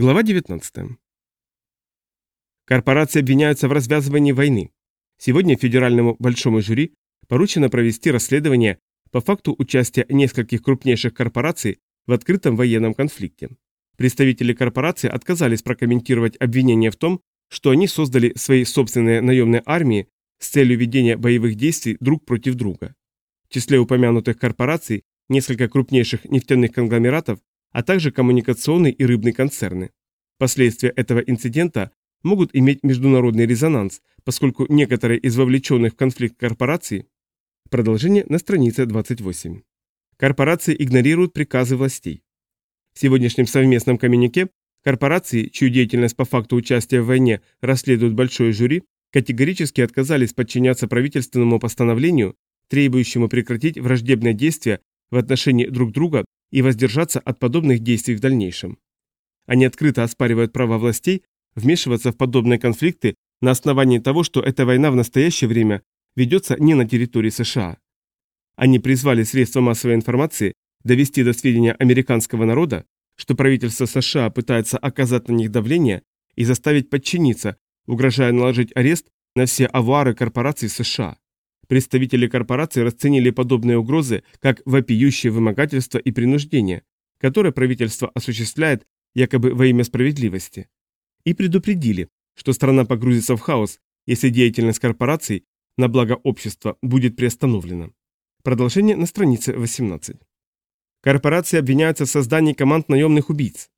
Глава 19. Корпорации обвиняются в развязывании войны. Сегодня федеральному большому жюри поручено провести расследование по факту участия нескольких крупнейших корпораций в открытом военном конфликте. Представители корпораций отказались прокомментировать обвинение в том, что они создали свои собственные наемные армии с целью ведения боевых действий друг против друга. В числе упомянутых корпораций несколько крупнейших нефтяных конгломератов а также коммуникационный и рыбный концерны. Последствия этого инцидента могут иметь международный резонанс, поскольку некоторые из вовлеченных в конфликт корпораций Продолжение на странице 28. Корпорации игнорируют приказы властей. В сегодняшнем совместном коммюнике корпорации, чью деятельность по факту участия в войне расследует большое жюри, категорически отказались подчиняться правительственному постановлению, требующему прекратить враждебные действия в отношении друг друга и воздержаться от подобных действий в дальнейшем. Они открыто оспаривают право властей вмешиваться в подобные конфликты на основании того, что эта война в настоящее время ведется не на территории США. Они призвали средства массовой информации довести до сведения американского народа, что правительство США пытается оказать на них давление и заставить подчиниться, угрожая наложить арест на все авуары корпораций США. Представители корпораций расценили подобные угрозы как вопиющее вымогательство и принуждение, которое правительство осуществляет якобы во имя справедливости. И предупредили, что страна погрузится в хаос, если деятельность корпораций на благо общества будет приостановлена. Продолжение на странице 18. Корпорации обвиняются в создании команд наемных убийц.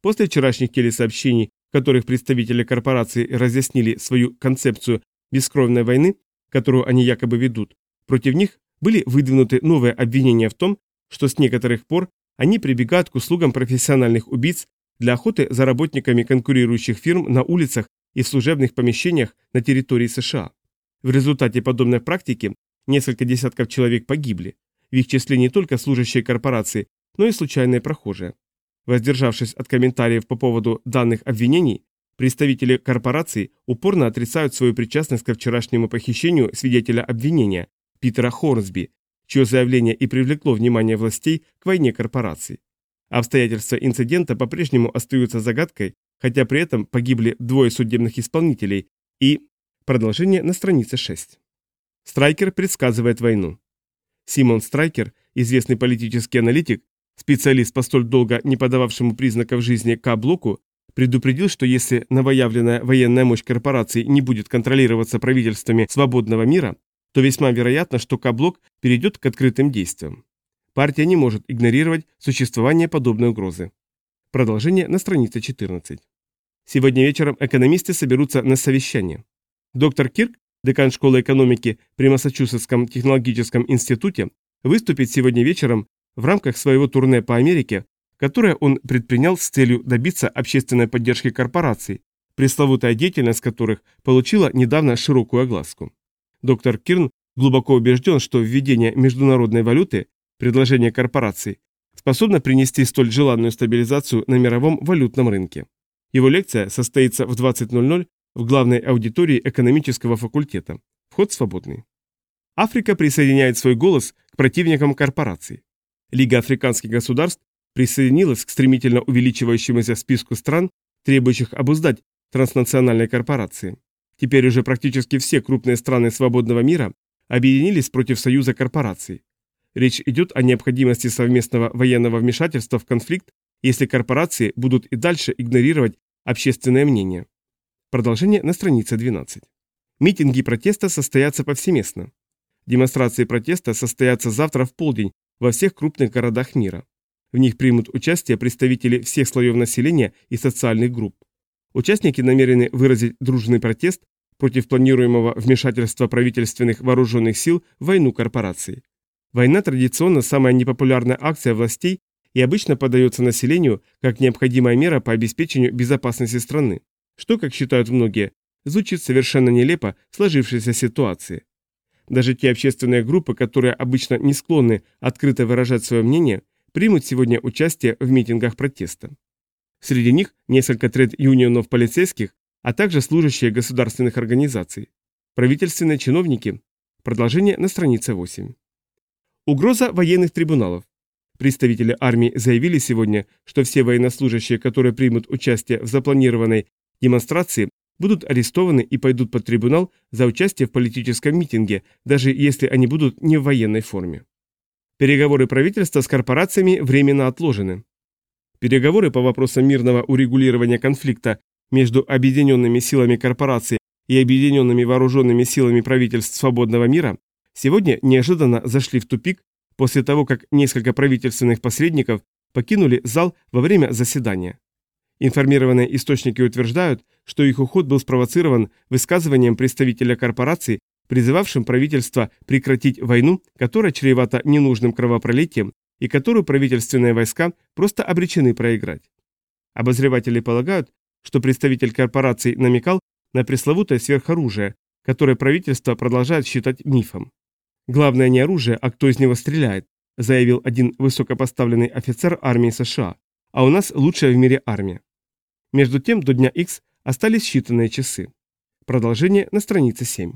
После вчерашних телесообщений, в которых представители корпораций разъяснили свою концепцию бескровной войны, которую они якобы ведут, против них были выдвинуты новые обвинения в том, что с некоторых пор они прибегают к услугам профессиональных убийц для охоты за работниками конкурирующих фирм на улицах и в служебных помещениях на территории США. В результате подобной практики несколько десятков человек погибли, в их числе не только служащие корпорации, но и случайные прохожие. Воздержавшись от комментариев по поводу данных обвинений, Представители корпораций упорно отрицают свою причастность ко вчерашнему похищению свидетеля обвинения Питера Хорнсби, чье заявление и привлекло внимание властей к войне корпораций. Обстоятельства инцидента по-прежнему остаются загадкой, хотя при этом погибли двое судебных исполнителей и... Продолжение на странице 6. Страйкер предсказывает войну. Симон Страйкер, известный политический аналитик, специалист по столь долго не подававшему признаков жизни К-блоку, предупредил, что если новоявленная военная мощь корпораций не будет контролироваться правительствами свободного мира, то весьма вероятно, что К-блок перейдет к открытым действиям. Партия не может игнорировать существование подобной угрозы. Продолжение на странице 14. Сегодня вечером экономисты соберутся на совещание. Доктор Кирк, декан школы экономики при Массачусетском технологическом институте, выступит сегодня вечером в рамках своего турне по Америке которое он предпринял с целью добиться общественной поддержки корпораций, пресловутая деятельность которых получила недавно широкую огласку. Доктор Кирн глубоко убежден, что введение международной валюты, предложение корпораций, способно принести столь желанную стабилизацию на мировом валютном рынке. Его лекция состоится в 20.00 в главной аудитории экономического факультета. Вход свободный. Африка присоединяет свой голос к противникам корпораций. Лига африканских государств присоединилась к стремительно увеличивающемуся списку стран, требующих обуздать транснациональные корпорации. Теперь уже практически все крупные страны свободного мира объединились против союза корпораций. Речь идет о необходимости совместного военного вмешательства в конфликт, если корпорации будут и дальше игнорировать общественное мнение. Продолжение на странице 12. Митинги протеста состоятся повсеместно. Демонстрации протеста состоятся завтра в полдень во всех крупных городах мира. В них примут участие представители всех слоев населения и социальных групп. Участники намерены выразить дружный протест против планируемого вмешательства правительственных вооруженных сил в войну корпораций. Война традиционно самая непопулярная акция властей и обычно подается населению как необходимая мера по обеспечению безопасности страны, что, как считают многие, звучит совершенно нелепо в сложившейся ситуации. Даже те общественные группы, которые обычно не склонны открыто выражать свое мнение, примут сегодня участие в митингах протеста. Среди них несколько тред-юнионов полицейских, а также служащие государственных организаций. Правительственные чиновники. Продолжение на странице 8. Угроза военных трибуналов. Представители армии заявили сегодня, что все военнослужащие, которые примут участие в запланированной демонстрации, будут арестованы и пойдут под трибунал за участие в политическом митинге, даже если они будут не в военной форме. Переговоры правительства с корпорациями временно отложены. Переговоры по вопросам мирного урегулирования конфликта между объединенными силами корпораций и объединенными вооруженными силами правительств свободного мира сегодня неожиданно зашли в тупик после того, как несколько правительственных посредников покинули зал во время заседания. Информированные источники утверждают, что их уход был спровоцирован высказыванием представителя корпорации, призывавшим правительство прекратить войну, которая чревата ненужным кровопролитием и которую правительственные войска просто обречены проиграть. Обозреватели полагают, что представитель корпорации намекал на пресловутое сверхоружие, которое правительство продолжает считать мифом. «Главное не оружие, а кто из него стреляет», заявил один высокопоставленный офицер армии США, а у нас лучшая в мире армия. Между тем до дня X остались считанные часы. Продолжение на странице 7.